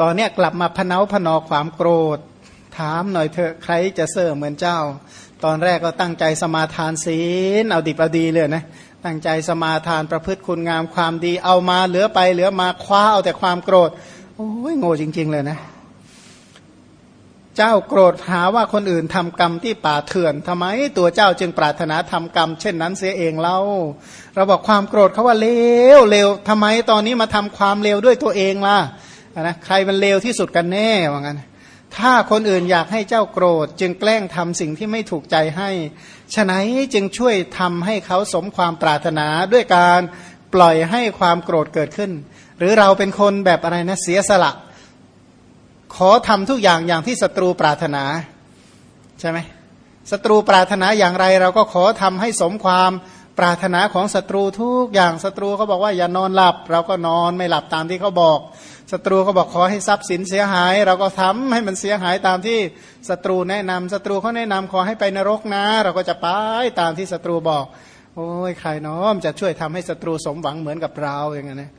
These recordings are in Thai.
ตอนเนี้ยกลับมาพเนาพนอความโกรธ ถามหน่อยเถอะใครจะเสื่อเหมือนเจ้า ตอนแรกก็ตั้งใจสมาทานศีลเอาดีประดีเลยนะตั้งใจสมาทานประพฤติคุณงามความดีเอามาเหลือไปเหลือมาคว้าเอาแต่ความโกรธ โอ้ยโง่จริง ๆ เลยนะเจ้าโกรธหาว่าคนอื่นทำกรรมที่ป่าเถื่อนทำไมตัวเจ้าจึงปรารถนาทำกรรม เช่นนั้นเสียเองเล่าเราบอกความโกรธเขาว่าเลวเลวทำไมตอนนี้มาทำความเลวด้วยตัวเองล่ะ นะใครมันเลวที่สุดกันแน่ว่างั้นถ้าคนอื่นอยากให้เจ้าโกรธ จึงแกล้งทำสิ่งที่ไม่ถูกใจให้ฉะนั้นจึงช่วยทำให้เขาสมความปรารถนาด้วยการปล่อยให้ความโกรธเกิดขึ้น หรือเราเป็นคนแบบอะไรนะเสียสละ ขอทำทุกอย่างอย่างที่ศัตรูปรารถนาใช่ไหมศัตรูปรารถนาอย่างไรเราก็ขอทำให้สมความ ปรารถนาของศัตรูทุกอย่างศัตรูเขาบอกว่าอย่านอนหลับ เราก็นอนไม่หลับตามที่เขาบอกศัตรูเขาบอกขอให้ทรัพย์สินเสียหาย เราก็ทำให้มันเสียหายตามที่ศัตรูแนะนำศัตรูเขาแนะนำขอให้ไปนรกนะ เราก็จะไปตามที่ศัตรูบอก โอ้ยใครน้อมจะช่วยทำให้ศัตรูสมหวังเหมือนกับเราอย่างนั้นนะ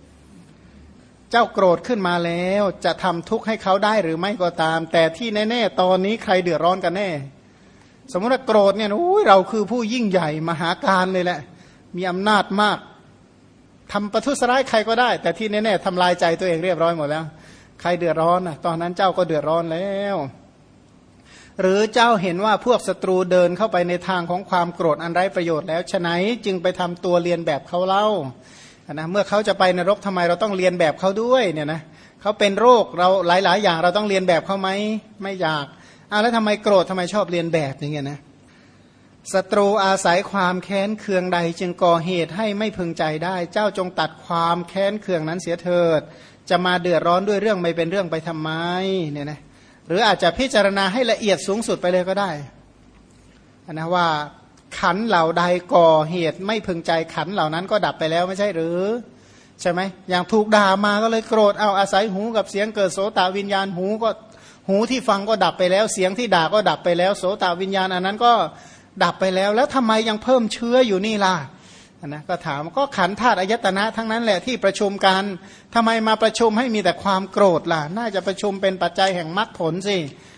เจ้าโกรธขึ้นมาแล้วจะทำทุกข์ให้เขาได้หรือไม่ก็ตาม แต่ที่แน่ๆตอนนี้ใครเดือดร้อนกันแน่ สมมติว่าโกรธเนี่ยโอ้ยเราคือผู้ยิ่งใหญ่มหาการเลยแหละ มีอำนาจมากทำประทุษร้ายใครก็ได้ แต่ที่แน่ๆทำลายใจตัวเองเรียบร้อยหมดแล้ว ใครเดือดร้อนนะตอนนั้นเจ้าก็เดือดร้อนแล้ว หรือเจ้าเห็นว่าพวกศัตรูเดินเข้าไปในทางของความโกรธอันไร้ประโยชน์แล้วฉะไหนจึงไปทำตัวเรียนแบบเขาเล่านะเมื่อเขาจะไปนรกทำไมเราต้องเรียนแบบเขาด้วยเนี่ยนะเขาเป็นโรคเราหลายๆ อย่างเราต้องเรียนแบบเขาไหมไม่อยากอ้าวแล้วทำไมโกรธทำไมชอบเรียนแบบอย่างเงี้ยนะ ศัตรูอาศัยความแค้นเคืองใดจึงก่อเหตุให้ไม่พึงใจได้ เจ้าจงตัดความแค้นเคืองนั้นเสียเถิด จะมาเดือดร้อนด้วยเรื่องไม่เป็นเรื่องไปทำไมเนี่ยนะหรืออาจจะพิจารณาให้ละเอียดสูงสุดไปเลยก็ได้นะว่าขันเหล่าใดก่อเหตุไม่พึงใจขันเหล่านั้นก็ดับไปแล้วไม่ใช่หรือ ใช่ไหมอย่างถูกด่ามาก็เลยโกรธเอาอาศัยหูกับเสียงเกิดโสตวิญญาณหูก็หูที่ฟังก็ดับไปแล้ว เสียงที่ด่าก็ดับไปแล้ว โสตวิญญาณอันนั้นก็ ดับไปแล้ว แล้วทำไมยังเพิ่มเชื้ออยู่นี่ล่ะนะก็ถามก็ขันธาตุอายตนะทั้งนั้นแหละที่ประชุมกันทำไมมาประชุมให้มีแต่ความโกรธล่ะ น่าจะประชุมเป็นปัจจัยแห่งมรรคผลสิ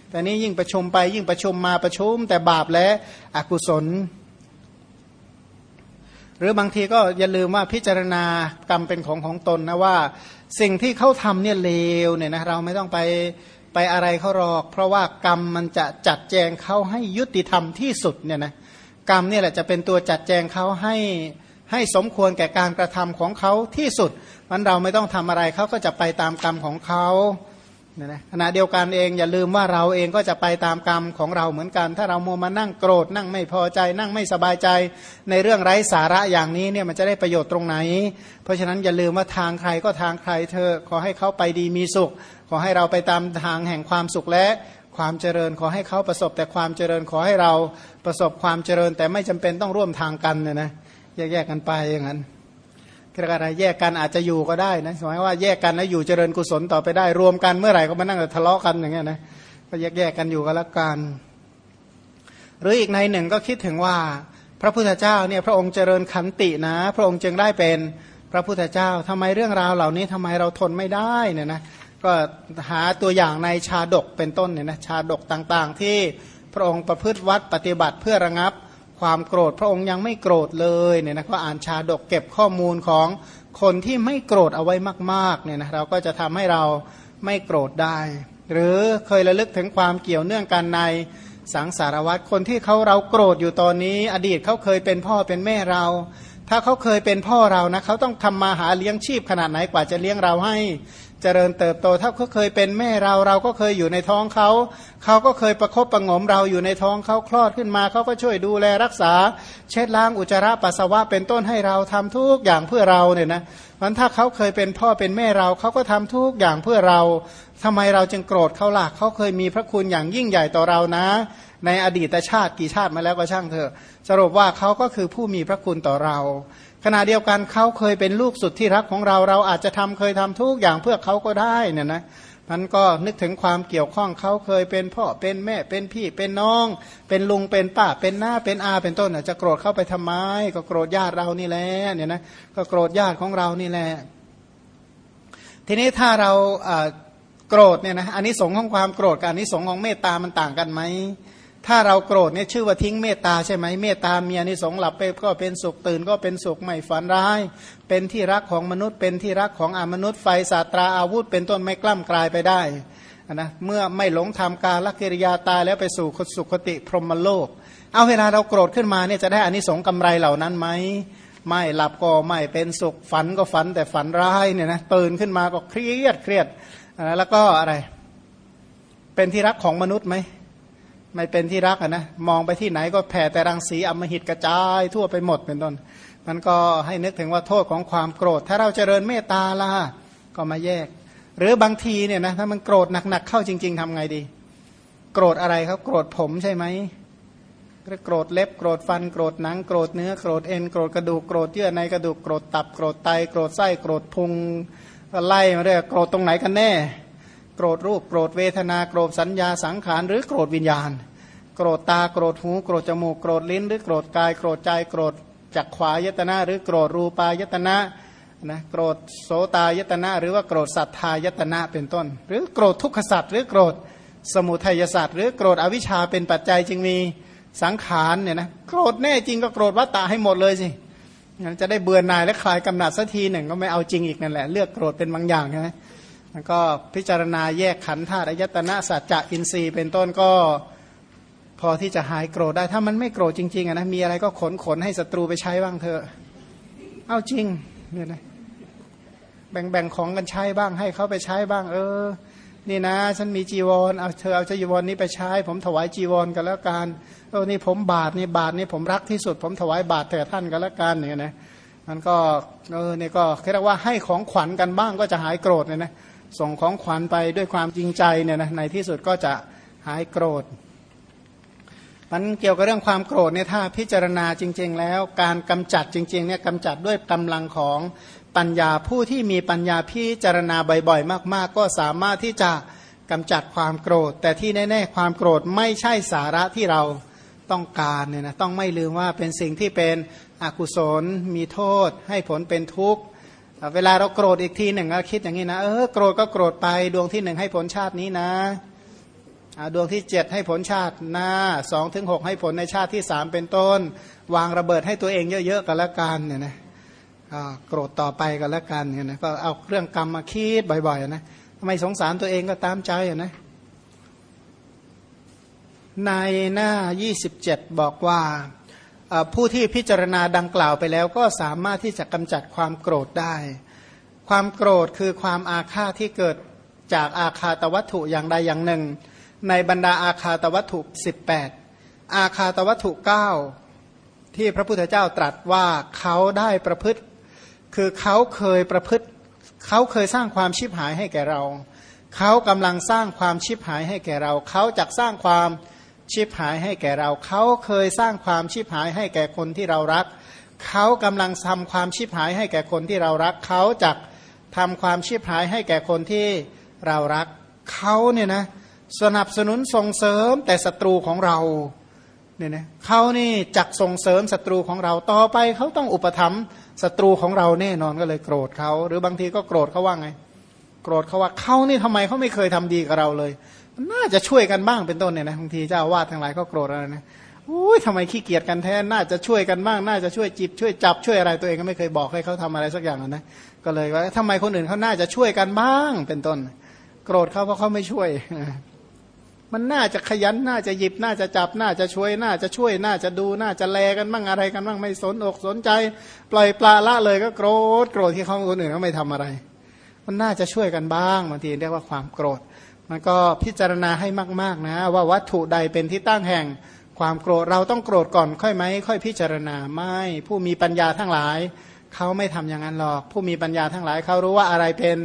แต่นี้ยิ่งประชุมไปยิ่งประชุมมาประชุมแต่บาปและอกุศล หรือบางทีก็อย่าลืมว่าพิจารณากรรมเป็นของของตนนะว่า สิ่งที่เขาทำเนี่ยเลวเนี่ยนะเราไม่ต้องไป ไปอะไรเขาหรอก เพราะว่ากรรมมันจะจัดแจงเขาให้ยุติธรรมที่สุดเนี่ยนะกรรมเนี่ยแหละจะเป็นตัวจัดแจงเขาให้ให้สมควรแก่การกระทำของเขาที่สุดมันเราไม่ต้องทำอะไรเขาก็จะไปตามกรรมของเขา นี่ยนะขณะเดียวกันเองอย่าลืมว่าเราเองก็จะไปตามกรรมของเราเหมือนกัน ถ้าเราโมมานั่งโกรธนั่งไม่พอใจนั่งไม่สบายใจในเรื่องไร้สาระอย่างนี้เนี่ยมันจะได้ประโยชน์ตรงไหน เพราะฉะนั้นอย่าลืมว่าทางใครก็ทางใครเธอขอให้เขาไปดีมีสุข ขอให้เราไปตามทางแห่งความสุขและความเจริญขอให้เขาประสบแต่ความเจริญขอให้เราประสบความเจริญแต่ไม่จำเป็นต้องร่วมทางกันเนี่ยนะแยกๆกันไปอย่างนั้น คืออะไรแยกกันอาจจะอยู่ก็ได้นะหมายว่าแยกกันแล้วอยู่เจริญกุศลต่อไปได้ รวมกันเมื่อไหร่ก็มานั่งทะเลาะกันอย่างเงี้ยนะก็แยกๆกันอยู่ก็แล้วกัน หรืออีกในหนึ่งก็คิดถึงว่า พระพุทธเจ้าเนี่ยพระองค์เจริญขันตินะ พระองค์จึงได้เป็นพระพุทธเจ้าทำไมเรื่องราวเหล่านี้ทำไมเราทนไม่ได้เนี่ยนะก็หาตัวอย่างในชาดกเป็นต้นเนี่ยนะชาดกต่างๆ ที่พระองค์ประพฤติวัดปฏิบัติเพื่อระงับ ความโกรธ พระองค์ยังไม่โกรธเลยเนี่ยนะก็อ่านชาดกเก็บข้อมูลของคนที่ไม่โกรธเอาไว้มากๆเนี่ยนะเราก็จะทำให้เราไม่โกรธได้ หรือเคยระลึกถึงความเกี่ยวเนื่องกันในสังสารวัตรคนที่เขาเราโกรธอยู่ตอนนี้ อดีตเขาเคยเป็นพ่อเป็นแม่เรา ถ้าเขาเคยเป็นพ่อเรานะเขาต้องทำมาหาเลี้ยงชีพขนาดไหนกว่าจะเลี้ยงเราให้ เจริญเติบโตถ้าเขาเคยเป็นแม่เราเราก็เคยอยู่ในท้องเขาเขาก็เคยประครบประงมเราอยู่ในท้องเขาคลอดขึ้นมาเขาก็ช่วยดูแลรักษา เช็ดล้างอุจจาระปัสสาวะเป็นต้นให้เราทำทุกอย่างเพื่อเราเนี่ยนะมันถ้าเขาเคยเป็นพ่อเป็นแม่เราเขาก็ทำทุกอย่างเพื่อเราทำไมเราจึงโกรธเขาล่ะเขาเคยมีพระคุณอย่างยิ่งใหญ่ต่อเรานะ ในอดีตชาติกี่ชาติมาแล้วก็ช่างเถอะ สรุปว่าเขาก็คือผู้มีพระคุณต่อเรา ขณะเดียวกันเขาเคยเป็นลูกสุดที่รักของเราเราอาจจะทำเคยทำทุกอย่างเพื่อเขาก็ได้เนี่ยนะมันก็นึกถึงความเกี่ยวข้องเขาเคยเป็นพ่อเป็นแม่เป็นพี่เป็นน้อง เป็นลุงเป็นป้าเป็นหน้าเป็นอาเป็นต้นจะโกรธเข้าไปทำไม ก็โกรธญาติเรานี่แหละเนี่ยนะก็โกรธญาติของเรานี่แหละทีนี้ถ้าเราโกรธเนี่ยนะอันนี้สงของความโกรธกับอันนี้สงของเมตตามันต่างกันไหม ถ้าเราโกรธเนี่ยชื่อว่าทิ้งเมตตาใช่ไหมเมตตามีอนนี้สงหลับไปก็เป็นสุขตื่นก็เป็นสุขไม่ฝันร้าย เป็นที่รักของมนุษย์ เป็นที่รักของอมนุษย์ไฟศาสตราอาวุธ เป็นต้นไม่กล้ำกลายไปได้นะเมื่อไม่หลงทำการละกิริยาตายแล้วไปสู่สุขติพรหมโลก เอาเวลาเราโกรธขึ้นมาเนี่ยจะได้อานิสงส์กำไรเหล่านั้นไหมไม่หลับก็ไม่เป็นสุขฝันก็ฝันแต่ฝันร้ายเนี่ยนะตื่นขึ้นมาก็เครียดเครียดนะแล้วก็อะไร เป็นที่รักของมนุษย์ไหม ไม่เป็นที่รักนะมองไปที่ไหนก็แผ่แต่รังสีอมหิตกระจายทั่วไปหมดเป็นต้น มันก็ให้นึกถึงว่าโทษของความโกรธ ถ้าเราเจริญเมตตาล่ะก็มาแยก หรือบางทีเนี่ยนะถ้ามันโกรธหนักๆเข้าจริง ๆทำไงดี โกรธอะไรครับโกรธผมใช่ไหมโกรธเล็บโกรธฟันโกรธหนังโกรธเนื้อโกรธเอ็นโกรธกระดูกโกรธเยื่อในกระดูกโกรธตับโกรธไตโกรธไส้โกรธพุงไล่มาเรื่อยโกรธตรงไหนกันแน่ โกรธรูปโกรธเวทนาโกรธสัญญาสังขารหรือโกรธวิญญาณ โกรธตาโกรธหูโกรธจมูกโกรธลิ้น หรือโกรธกายโกรธใจโกรธจักขวายตนะ หรือโกรธรูปายตนะนะโกรธโสตายตนะ หรือว่าโกรธสัทธายตนะเป็นต้น หรือโกรธทุกขสัตว์หรือโกรธสมุทัยสัตว์หรือโกรธอวิชชาเป็นปัจจัยจึงมีสังขารเนี่ยนะโกรธแน่จริงก็โกรธวัตตาให้หมดเลยสิงั้นจะได้เบื่อหน่ายและคลายกำหนัดสักทีหนึ่งก็ไม่เอาจริงอีกนั่นแหละเลือกโกรธเป็นบางอย่างใช่ไหม แล้วก็พิจารณาแยกขันธ์ธาตุอายตนะสัจจะอินทรีย์เป็นต้นก็พอที่จะหายโกรธได้ ถ้ามันไม่โกรธจริงๆนะมีอะไรก็ขนขนให้ศัตรูไปใช้บ้างเถอะ เอาจริงเนี่ยนะแบ่งแบ่งของกันใช้บ้างให้เขาไปใช้บ้าง เออ นี่นะ ฉันมีจีวรเอาเธอเอาจีวรนี้ไปใช้ ผมถวายจีวรกันแล้วกันเออนี่ผมบาทนี่บาทนี่ผมรักที่สุด ผมถวายบาทแด่ท่านกันแล้วกันเนี่ยนะมันก็เออเนี่ยก็เรียกว่าให้ของขวัญกันบ้างก็จะหายโกรธเนี่ยนะ ส่งของขวัญไปด้วยความจริงใจเนี่ยนะในที่สุดก็จะหายโกรธมันเกี่ยวกับเรื่องความโกรธเนี่ยถ้าพิจารณาจริง ๆ แล้ว การกำจัดจริงๆเนี่ยกำจัดด้วยกำลังของปัญญาผู้ที่มีปัญญาพิจารณาบ่อยๆ มาก ๆ ก็สามารถที่จะกำจัดความโกรธ แต่ที่แน่ๆความโกรธไม่ใช่สาระที่เราต้องการเนี่ยนะต้องไม่ลืมว่าเป็นสิ่งที่เป็นอกุศล มีโทษ ให้ผลเป็นทุกข์ เวลาเราโกรธอีกทีหนึ่งเราคิดอย่างนี้นะเออโกรธก็โกรธไปดวงที่หนึ่งให้ผลชาตินี้นะดวงที่เจ็ดให้ผลชาติหน้าสองถึงหกให้ผลในชาติที่สามเป็นต้น วางระเบิดให้ตัวเองเยอะๆกันละกันเนี่ยนะโกรธต่อไปกันละกันเนี่ยนะก็เอาเรื่องกรรมมาคิดบ่อยๆนะทำไมสงสารตัวเองก็ตามใจอะนะในหน้า 27 บอกว่า ผู้ที่พิจารณาดังกล่าวไปแล้วก็สามารถที่จะกำจัดความโกรธได้ ความโกรธคือความอาฆาตที่เกิดจากอาคาตวัตถุอย่างใดอย่างหนึ่ง ในบรรดาอาคาตวัตถุ 18 อาคาตวัตถุ 9 ที่พระพุทธเจ้าตรัสว่าเขาได้ประพฤติ คือเขาเคยประพฤติ เขาเคยสร้างความชิบหายให้แก่เรา เขากำลังสร้างความชิบหายให้แก่เรา เขาจะสร้างความ ชิบหายให้แก่เรา เขาเคยสร้างความชิบหายให้แก่คนที่เรารัก เขากำลังทำความชิบหายให้แก่คนที่เรารัก เขาจะทำความชิบหายให้แก่คนที่เรารัก เขาเนี่ยนะสนับสนุนส่งเสริมแต่ศัตรูของเราเนี่ยนะเขานี่จักส่งเสริมศัตรูของเราต่อไปเขาต้องอุปถัมภ์ศัตรูของเราแน่นอนก็เลยโกรธเขาหรือบางทีก็โกรธเขาว่าไง โกรธเขาว่าเขานี่ทำไมเขาไม่เคยทำดีกับเราเลย น่าจะช่วยกันบ้างเป็นต้นเนี่ยนะบางทีเจ้าวาดทั้งหลายก็โกรธอะไรนะอุ้ยทำไมขี้เกียจกันแท้น่าจะช่วยกันบ้างน่าจะช่วยจิบช่วยจับช่วยอะไรตัวเองก็ไม่เคยบอกให้เขาทำอะไรสักอย่างนะก็เลยว่าทำไมคนอื่นเขาน่าจะช่วยกันบ้างเป็นต้น โกรธเขาเพราะเขาไม่ช่วย มันน่าจะขยันน่าจะหยิบน่าจะจับน่าจะช่วยน่าจะช่วยน่าจะดูน่าจะแลกันบ้างอะไรกันบ้างไม่สนอกสนใจ ปล่อยปลาละเลยก็โกรธ โกรธที่เขาคนอื่นเขาไม่ทำอะไร มันน่าจะช่วยกันบ้างบางทีเรียกว่าความโกรธ มันก็พิจารณาให้มาก ๆนะ ว่าวัตถุใดเป็นที่ตั้งแห่งความโกรธเราต้องโกรธก่อนค่อยไหมค่อยพิจารณาไม่ผู้มีปัญญาทั้งหลาย เขาไม่ทำอย่างนั้นหรอก ผู้มีปัญญาทั้งหลาย เขารู้ว่าอะไรเป็น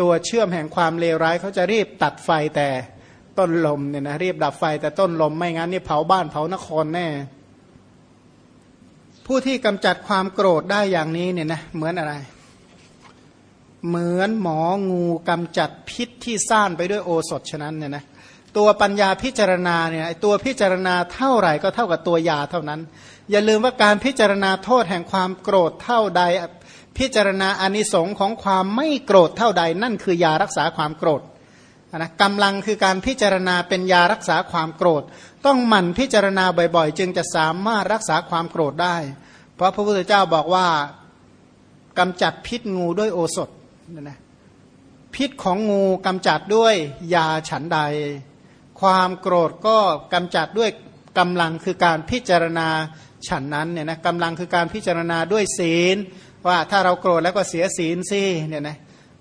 ตัวเชื่อมแห่งความเลวร้าย เขาจะรีบตัดไฟแต่ต้นลมเนี่ยนะรีบดับไฟแต่ต้นลมไม่งั้นนี่เผาบ้านเผานครแน่ ผู้ที่กำจัดความโกรธได้อย่างนี้เนี่ยนะเหมือนอะไร เหมือนหมองูกำจัดพิษที่ซ่านไปด้วยโอสถฉะนั้นเนี่ยนะตัวปัญญาพิจารณาเนี่ยตัวพิจารณาเท่าไหร่ก็เท่ากับตัวยาเท่านั้น อย่าลืมว่าการพิจารณาโทษแห่งความโกรธเท่าใด พิจารณาอนิสงค์ของความไม่โกรธเท่าใด นั่นคือยารักษาความโกรธนะกำลังคือการพิจารณาเป็นยารักษาความโกรธ ต้องหมั่นพิจารณาบ่อยๆ จึงจะสามารถรักษาความโกรธได้ เพราะพระพุทธเจ้าบอกว่ากำจัดพิษงูด้วยโอสถ นะพิษของงูกำจัดด้วยยาฉันใด ความโกรธก็กำจัดด้วยกำลังคือการพิจารณาฉันนั้นเนี่ยนะกำลังคือการพิจารณาด้วยศีล ว่าถ้าเราโกรธแล้วก็เสียศีลสิเนี่ยนะ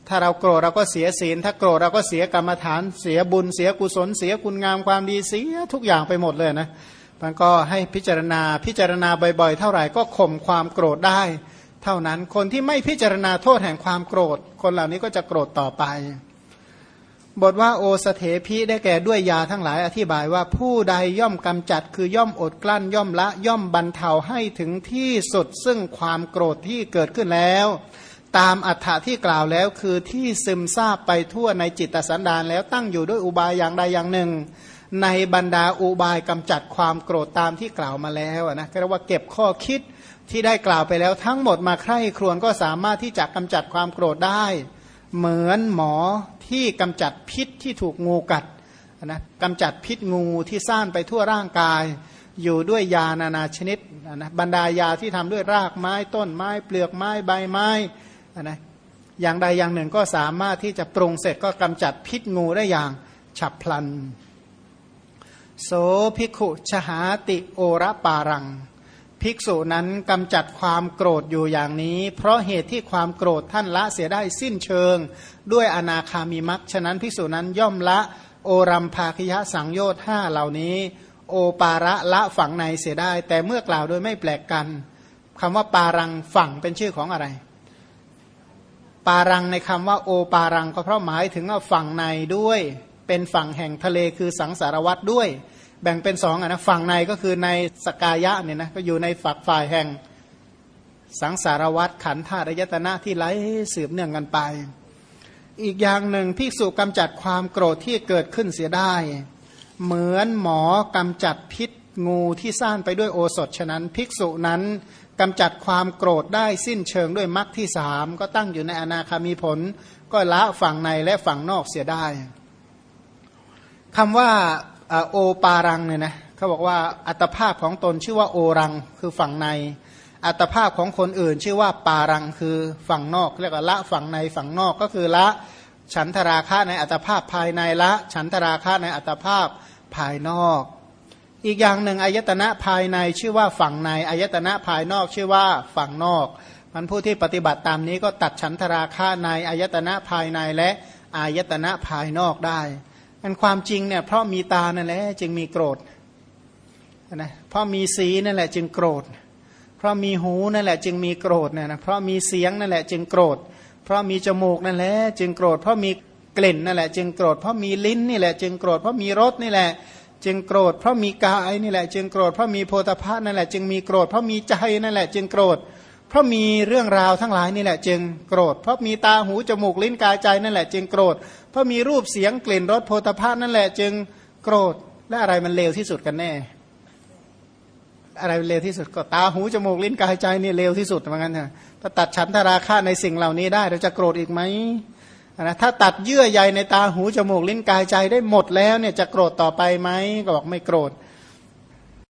ถ้าเราโกรธเราก็เสียศีล ถ้าโกรธเราก็เสียกรรมฐานเสียบุญเสียกุศลเสียคุณงามความดีเสียทุกอย่างไปหมดเลยนะมันก็ให้พิจารณาพิจารณาบ่อยๆ เท่าไหร่ก็ข่มความโกรธได้ เท่านั้นคนที่ไม่พิจารณาโทษแห่งความโกรธ คนเหล่านี้ก็จะโกรธต่อไป บทว่าโอสเถพีได้แก่ด้วยยาทั้งหลายอธิบายว่าผู้ใดย่อมกำจัดคือย่อมอดกลั้นย่อมละย่อมบรรเทาให้ถึงที่สุดซึ่งความโกรธที่เกิดขึ้นแล้ว ตามอัฏฐะที่กล่าวแล้วคือที่ซึมซาบไปทั่วในจิตสันดานแล้วตั้งอยู่ด้วยอุบายอย่างใดอย่างหนึ่ง ในบรรดาอุบายกำจัดความโกรธตามที่กล่าวมาแล้วนะก็เรียกว่าเก็บข้อคิด ที่ได้กล่าวไปแล้วทั้งหมดมาใคร่ครวญก็สามารถที่จะกำจัดความโกรธได้ เหมือนหมอที่กำจัดพิษที่ถูกงูกัดนะกำจัดพิษงูที่ซ่านไปทั่วร่างกาย อยู่ด้วยยานานาชนิดนะบรรดายาที่ทำด้วยรากไม้ต้นไม้เปลือกไม้ใบไม้นะอย่างใดอย่างหนึ่งก็สามารถที่จะปรุงเสร็จก็กำจัดพิษงูได้อย่างฉับพลัน โสภิกขุชหาติโอระปารัง ภิกษุนั้นกำจัดความโกรธอยู่อย่างนี้ เพราะเหตุที่ความโกรธท่านละเสียได้สิ้นเชิง ด้วยอนาคามีมักฉะนั้นภิกษุนั้นย่อมละโอรัมภาคยะสังโยชน์ห้าเหล่านี้ โอปาระละฝังในเสียได้ แต่เมื่อกล่าวโดยไม่แปลกกันคำว่าปารังฝังเป็นชื่อของอะไร ปารังในคำว่าโอปารังก็เพราะหมายถึงว่าฝั่งในด้วย เป็นฝั่งแห่งทะเลคือสังสารวัตรด้วย แบ่งเป็นสองนะฝั่งในก็คือในสกายะเนี่ยนะก็อยู่ในฝักฝ่ายแห่งสังสารวัตรขันธาตุยตนะที่ไหลสืบเนื่องกันไป อีกอย่างหนึ่งภิกษุกำจัดความโกรธที่เกิดขึ้นเสียได้ เหมือนหมอกำจัดพิษงูที่สร้างไปด้วยโอสถฉะนั้น ภิกษุนั้นกำจัดความโกรธได้สิ้นเชิงด้วยมรรคที่สามก็ตั้งอยู่ในอนาคามีผล ก็ละฝั่งในและฝั่งนอกเสียได้คำว่า โอปารังเนี่ยนะเขาบอกว่าอัตภาพของตนชื่อว่าโอรังคือฝั่งใน อัตภาพของคนอื่น ชื่อว่าปารังคือฝั่งนอกเรียกว่าละฝั่งในฝั่งนอกก็คือละฉันทราคะในอัตภาพภายในละ ฉันทราคะในอัตภาพภายนอก อีกอย่างหนึ่งอายตนะภายในชื่อว่าฝั่งในอายตนะภายนอกชื่อว่าฝั่งนอก มันผู้ที่ปฏิบัติตามนี้ก็ตัดฉันทราคาในอายตนะภายในและอายตนะภายนอกได้ อันความจริงเนี่ยเพราะมีตานั่นแหละจึงมีโกรธนะเพราะมีสีนั่นแหละจึงโกรธ เพราะมีหูนั่นแหละจึงมีโกรธเนี่ยนะเพราะมีเสียงนั่นแหละจึงโกรธ เพราะมีจมูกนั่นแหละจึงโกรธ เพราะมีกลิ่นนั่นแหละจึงโกรธ เพราะมีลิ้นนี่แหละจึงโกรธ เพราะมีรสนี่แหละ จึงโกรธ เพราะมีกายนี่แหละ จึงโกรธ เพราะมีโพธภานั่นแหละจึงมีโกรธ เพราะมีใจนั่นแหละ จึงโกรธ เพราะมีเรื่องราวทั้งหลายนี่แหละ จึงโกรธ เพราะมีตาหูจมูกลิ้นกายใจนั่นแหละ จึงโกรธ ราะมีรูปเสียงกลิ่นรสโพธภานั่นแหละจึงโกรธและอะไรมันเลวที่สุดกันแน่ อะไรเลวที่สุดก็ตาหูจมูกลิ้นกายใจนี่เลวที่สุดเหมือนกันนะถ้าตัดฉันทราคะในสิ่งเหล่านี้ได้ เราจะโกรธอีกไหมนะถ้าตัดเยื่อใยในตาหูจมูกลิ้นกายใจได้หมดแล้วเนี่ยจะโกรธต่อไปไหมก็บอกไม่โกรธ